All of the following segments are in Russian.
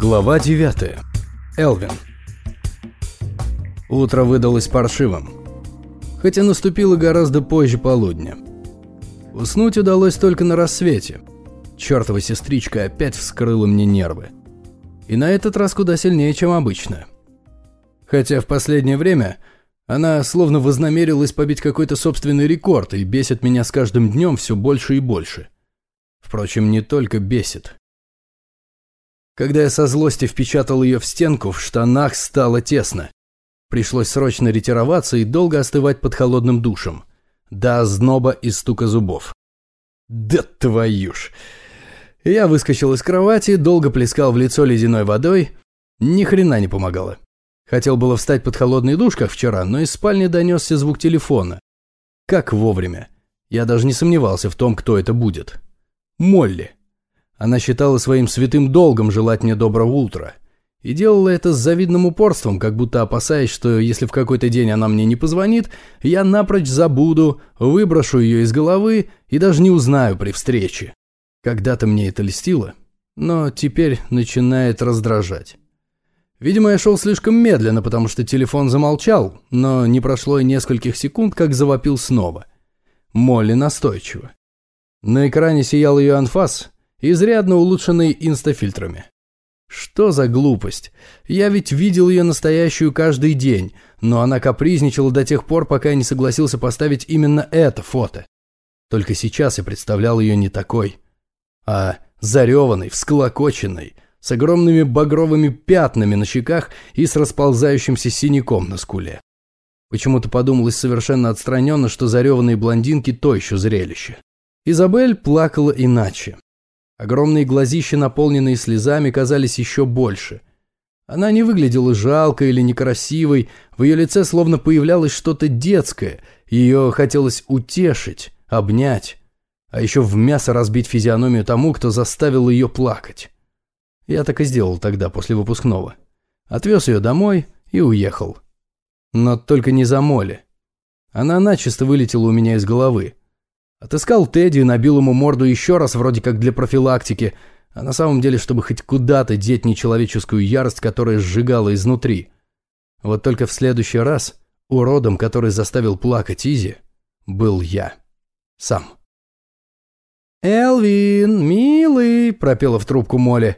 Глава 9. Элвин. Утро выдалось паршивым. Хотя наступило гораздо позже полудня. Уснуть удалось только на рассвете. Чёртова сестричка опять вскрыла мне нервы. И на этот раз куда сильнее, чем обычно. Хотя в последнее время она словно вознамерилась побить какой-то собственный рекорд и бесит меня с каждым днем все больше и больше. Впрочем, не только бесит. Когда я со злости впечатал ее в стенку, в штанах стало тесно. Пришлось срочно ретироваться и долго остывать под холодным душем. До озноба и стука зубов. Да твою ж! Я выскочил из кровати, долго плескал в лицо ледяной водой. Ни хрена не помогало. Хотел было встать под холодный душ, как вчера, но из спальни донесся звук телефона. Как вовремя. Я даже не сомневался в том, кто это будет. Молли. Она считала своим святым долгом желать мне доброго утра. И делала это с завидным упорством, как будто опасаясь, что если в какой-то день она мне не позвонит, я напрочь забуду, выброшу ее из головы и даже не узнаю при встрече. Когда-то мне это льстило, но теперь начинает раздражать. Видимо, я шел слишком медленно, потому что телефон замолчал, но не прошло и нескольких секунд, как завопил снова. Молли настойчиво. На экране сиял ее анфас, изрядно улучшенный инстафильтрами. Что за глупость? Я ведь видел ее настоящую каждый день, но она капризничала до тех пор, пока я не согласился поставить именно это фото. Только сейчас я представлял ее не такой, а зареванной, всклокоченной, с огромными багровыми пятнами на щеках и с расползающимся синяком на скуле. Почему-то подумалось совершенно отстраненно, что зареванные блондинки – то еще зрелище. Изабель плакала иначе. Огромные глазища, наполненные слезами, казались еще больше. Она не выглядела жалкой или некрасивой, в ее лице словно появлялось что-то детское, ее хотелось утешить, обнять, а еще в мясо разбить физиономию тому, кто заставил ее плакать. Я так и сделал тогда, после выпускного. Отвез ее домой и уехал. Но только не за Молли. Она начисто вылетела у меня из головы. Отыскал Тедди и набил ему морду еще раз, вроде как для профилактики, а на самом деле, чтобы хоть куда-то деть нечеловеческую ярость, которая сжигала изнутри. Вот только в следующий раз уродом, который заставил плакать Изи, был я. Сам. «Элвин, милый!» – пропела в трубку Молли.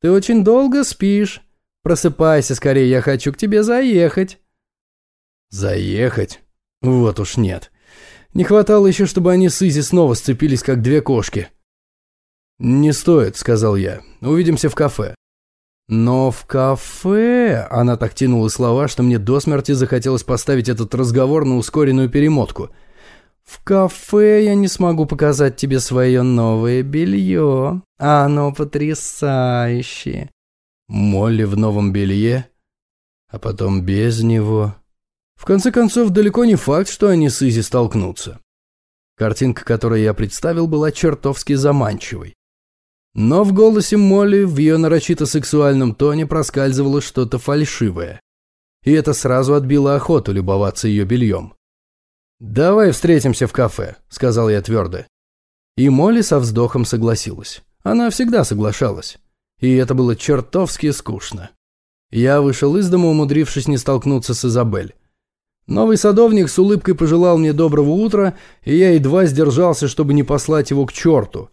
«Ты очень долго спишь. Просыпайся скорее, я хочу к тебе заехать». «Заехать? Вот уж нет. Не хватало еще, чтобы они с Изи снова сцепились, как две кошки. «Не стоит», — сказал я. «Увидимся в кафе». «Но в кафе...» Она так тянула слова, что мне до смерти захотелось поставить этот разговор на ускоренную перемотку. «В кафе я не смогу показать тебе свое новое белье. Оно потрясающее». Молли в новом белье, а потом без него. В конце концов, далеко не факт, что они с Изи столкнутся. Картинка, которую я представил, была чертовски заманчивой. Но в голосе Молли, в ее нарочито сексуальном тоне проскальзывало что-то фальшивое. И это сразу отбило охоту любоваться ее бельем. «Давай встретимся в кафе», — сказал я твердо. И Молли со вздохом согласилась. Она всегда соглашалась. И это было чертовски скучно. Я вышел из дома, умудрившись не столкнуться с Изабель. Новый садовник с улыбкой пожелал мне доброго утра, и я едва сдержался, чтобы не послать его к черту.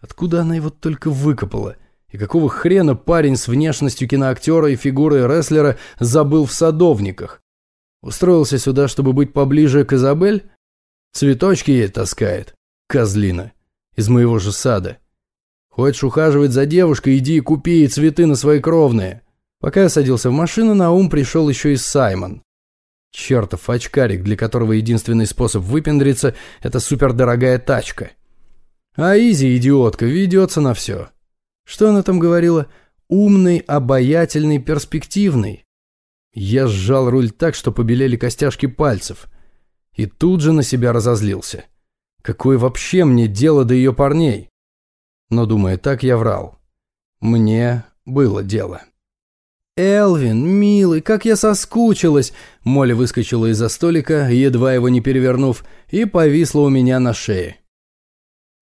Откуда она его только выкопала? И какого хрена парень с внешностью киноактера и фигурой рестлера забыл в садовниках? Устроился сюда, чтобы быть поближе к Изабель? Цветочки ей таскает. Козлина. Из моего же сада. Хочешь ухаживать за девушкой, иди и купи ей цветы на свои кровные. Пока я садился в машину, на ум пришел еще и Саймон. Чертов очкарик, для которого единственный способ выпендриться – это супердорогая тачка. А Изи, идиотка, ведется на все. Что она там говорила? Умный, обаятельный, перспективный. Я сжал руль так, что побелели костяшки пальцев. И тут же на себя разозлился. Какое вообще мне дело до ее парней? Но, думая так, я врал. Мне было дело. «Элвин, милый, как я соскучилась!» Молли выскочила из-за столика, едва его не перевернув, и повисла у меня на шее.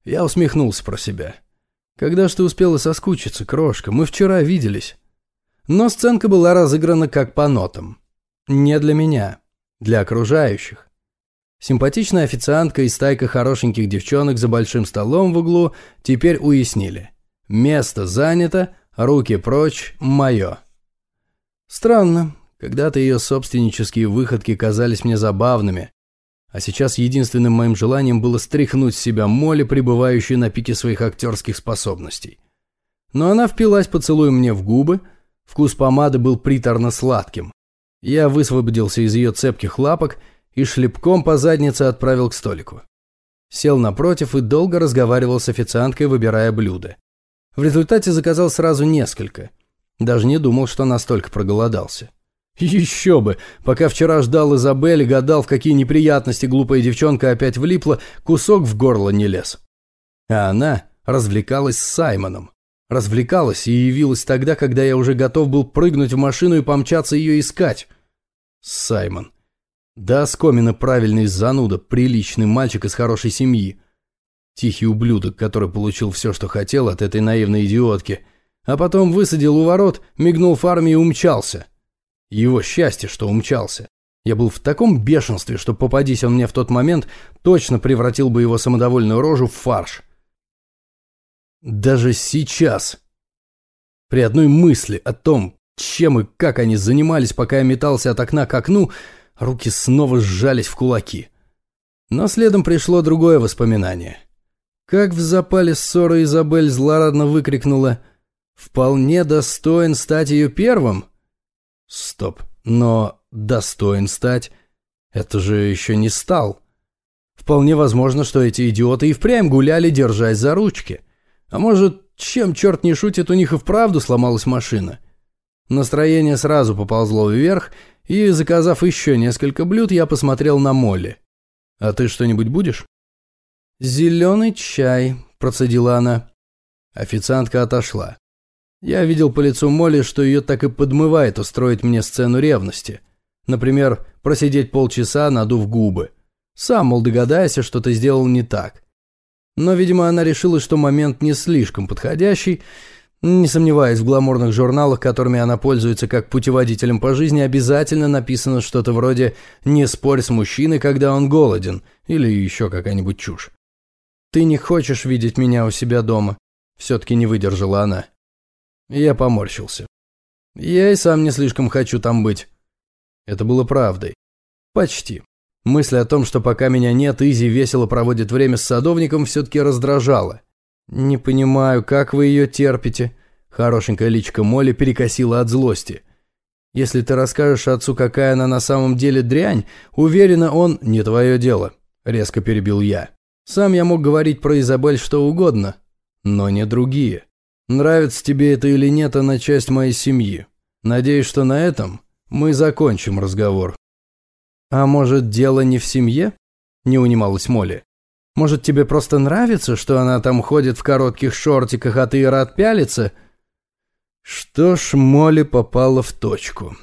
Я усмехнулся про себя. «Когда ж ты успела соскучиться, крошка? Мы вчера виделись». Но сценка была разыграна как по нотам. Не для меня, для окружающих. Симпатичная официантка и стайка хорошеньких девчонок за большим столом в углу теперь уяснили. Место занято, руки прочь, мое. Странно, когда-то ее собственнические выходки казались мне забавными, а сейчас единственным моим желанием было стряхнуть с себя Молли, пребывающую на пике своих актерских способностей. Но она впилась поцелуем мне в губы, вкус помады был приторно-сладким. Я высвободился из ее цепких лапок и шлепком по заднице отправил к столику. Сел напротив и долго разговаривал с официанткой, выбирая блюда. В результате заказал сразу несколько. Даже не думал, что настолько проголодался. Еще бы! Пока вчера ждал Изабель и гадал, в какие неприятности глупая девчонка опять влипла, кусок в горло не лез. А она развлекалась с Саймоном. Развлекалась и явилась тогда, когда я уже готов был прыгнуть в машину и помчаться ее искать. Саймон. Да, скомина правильный зануда, приличный мальчик из хорошей семьи. Тихий ублюдок, который получил все, что хотел от этой наивной идиотки. А потом высадил у ворот, мигнул фарме и умчался. Его счастье, что умчался. Я был в таком бешенстве, что попадись он мне в тот момент, точно превратил бы его самодовольную рожу в фарш. Даже сейчас, при одной мысли о том, чем и как они занимались, пока я метался от окна к окну, руки снова сжались в кулаки. Но следом пришло другое воспоминание. Как в запале ссоры Изабель злорадно выкрикнула «Вполне достоин стать ее первым?» Стоп, но достоин стать? Это же еще не стал. Вполне возможно, что эти идиоты и впрямь гуляли, держась за ручки. А может, чем черт не шутит, у них и вправду сломалась машина. Настроение сразу поползло вверх, и, заказав еще несколько блюд, я посмотрел на Молли. «А ты что-нибудь будешь?» «Зеленый чай», – процедила она. Официантка отошла. Я видел по лицу Молли, что ее так и подмывает устроить мне сцену ревности. Например, просидеть полчаса, надув губы. Сам, мол, догадайся, что ты сделал не так. Но, видимо, она решила, что момент не слишком подходящий. Не сомневаясь, в гламурных журналах, которыми она пользуется как путеводителем по жизни, обязательно написано что-то вроде «Не спорь с мужчиной, когда он голоден» или еще какая-нибудь чушь. «Ты не хочешь видеть меня у себя дома?» Все-таки не выдержала она. Я поморщился. Я и сам не слишком хочу там быть. Это было правдой. Почти. Мысль о том, что пока меня нет, Изи весело проводит время с садовником, все-таки раздражала. «Не понимаю, как вы ее терпите?» Хорошенькая личка Молли перекосила от злости. «Если ты расскажешь отцу, какая она на самом деле дрянь, уверена, он не твое дело», – резко перебил я. «Сам я мог говорить про Изабель что угодно, но не другие». Нравится тебе это или нет, она часть моей семьи. Надеюсь, что на этом мы закончим разговор». «А может, дело не в семье?» – не унималась Молли. «Может, тебе просто нравится, что она там ходит в коротких шортиках, а ты рад пялиться?» Что ж, Молли попала в точку.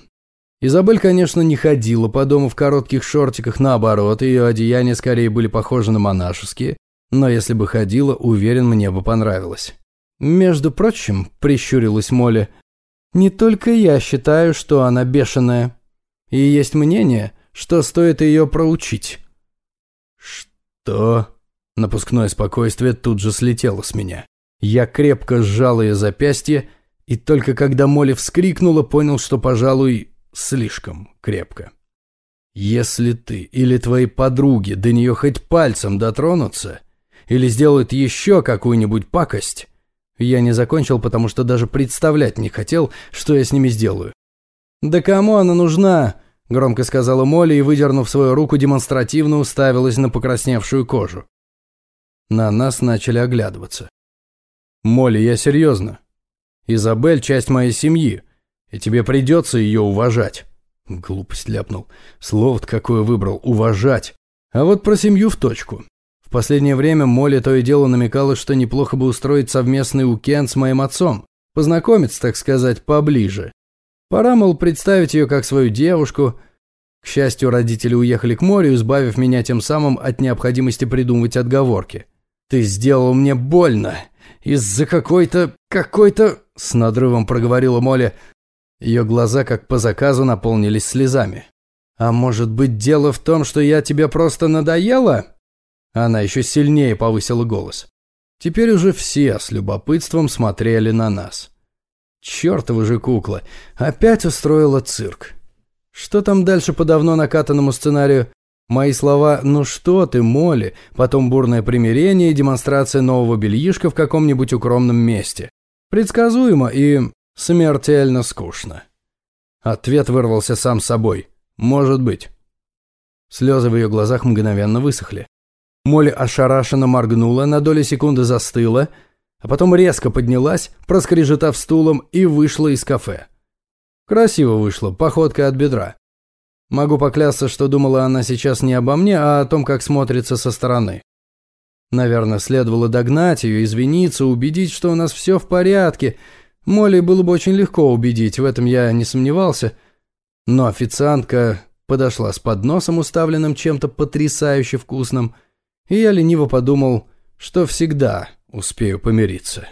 Изабель, конечно, не ходила по дому в коротких шортиках, наоборот, ее одеяния скорее были похожи на монашеские, но если бы ходила, уверен, мне бы понравилось. «Между прочим», – прищурилась Молли, – «не только я считаю, что она бешеная. И есть мнение, что стоит ее проучить». «Что?» Напускное спокойствие тут же слетело с меня. Я крепко сжал ее запястье, и только когда Молли вскрикнула, понял, что, пожалуй, слишком крепко. «Если ты или твои подруги до нее хоть пальцем дотронутся, или сделают еще какую-нибудь пакость, я не закончил, потому что даже представлять не хотел, что я с ними сделаю. «Да кому она нужна?» – громко сказала Молли и, выдернув свою руку, демонстративно уставилась на покрасневшую кожу. На нас начали оглядываться. «Молли, я серьезно. Изабель – часть моей семьи, и тебе придется ее уважать». Глупость ляпнул. Слово-то какое выбрал – уважать. А вот про семью в точку. Последнее время Молли то и дело намекала, что неплохо бы устроить совместный уикенд с моим отцом. Познакомиться, так сказать, поближе. Пора, мол, представить ее как свою девушку. К счастью, родители уехали к морю, избавив меня тем самым от необходимости придумывать отговорки. «Ты сделал мне больно. Из-за какой-то... какой-то...» С надрывом проговорила Молли. Ее глаза, как по заказу, наполнились слезами. «А может быть, дело в том, что я тебе просто надоела?» Она еще сильнее повысила голос. Теперь уже все с любопытством смотрели на нас. Чёртова же кукла, опять устроила цирк. Что там дальше по давно накатанному сценарию? Мои слова «ну что ты, Молли», потом бурное примирение и демонстрация нового бельишка в каком-нибудь укромном месте. Предсказуемо и смертельно скучно. Ответ вырвался сам собой. «Может быть». Слезы в ее глазах мгновенно высохли. Молли ошарашенно моргнула, на долю секунды застыла, а потом резко поднялась, проскрежетав стулом, и вышла из кафе. Красиво вышло, походкой от бедра. Могу поклясться, что думала она сейчас не обо мне, а о том, как смотрится со стороны. Наверное, следовало догнать ее, извиниться, убедить, что у нас все в порядке. Молли было бы очень легко убедить, в этом я не сомневался. Но официантка подошла с подносом, уставленным чем-то потрясающе вкусным, и я лениво подумал, что всегда успею помириться.